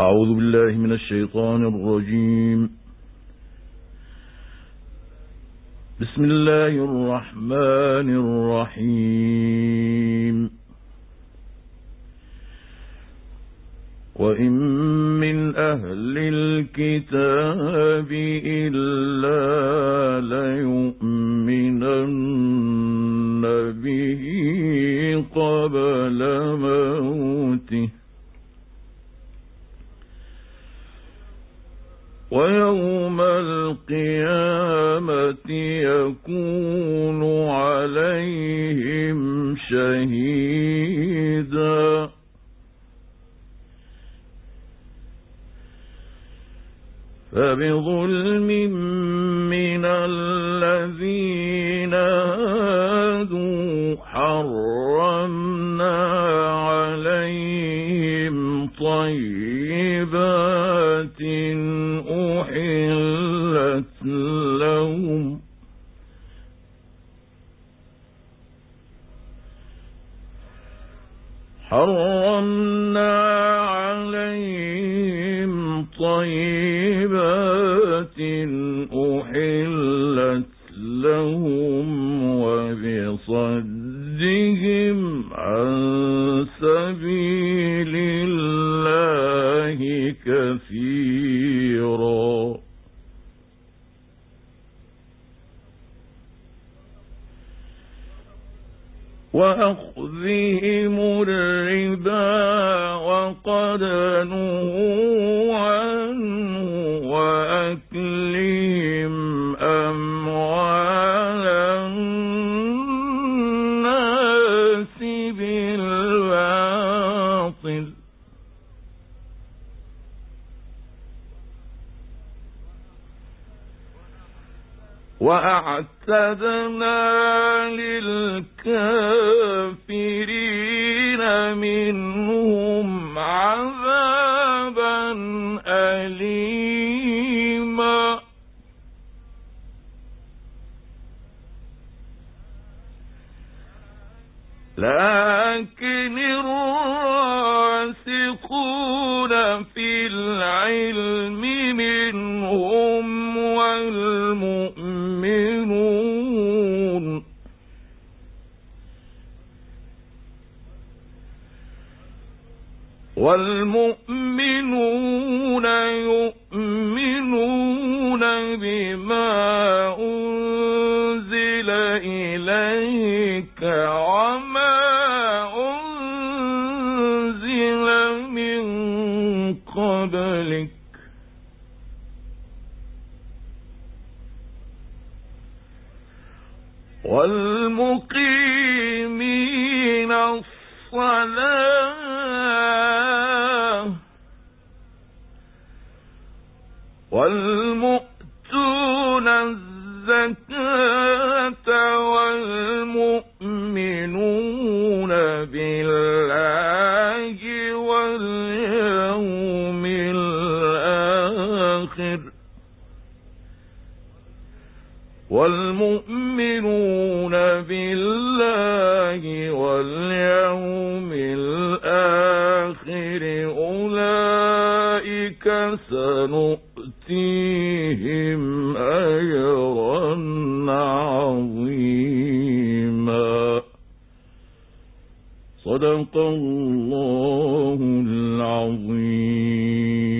أعوذ بالله من الشيطان الرجيم. بسم الله الرحمن الرحيم. وإن من أهل الكتاب إلا ليؤمنن به قبل موته ويوم القيامة يكون عليهم شهيدا. فبظلم من الذين هادوا حرمنا عليهم طيبات أحلت لهم. حرمنا عليهم طيبات أحلت لهم وبصدهم عن سبيل الله كثيرا وأخذهم الربا وقد نهوا عنه وأكلهم أموال الناس بالباطل. وأعتدنا أليما. لكن الراسخون في العلم والمؤمنون يؤمنون بما أنزل إليك وما أنزل من قبلك والمقيمين الصلاة والمؤتون الزكاة والمؤمنون بالله واليوم الآخر والمؤمنون بالله واليوم أولئك سنؤتيهم أجرا عظيما. صدق الله العظيم.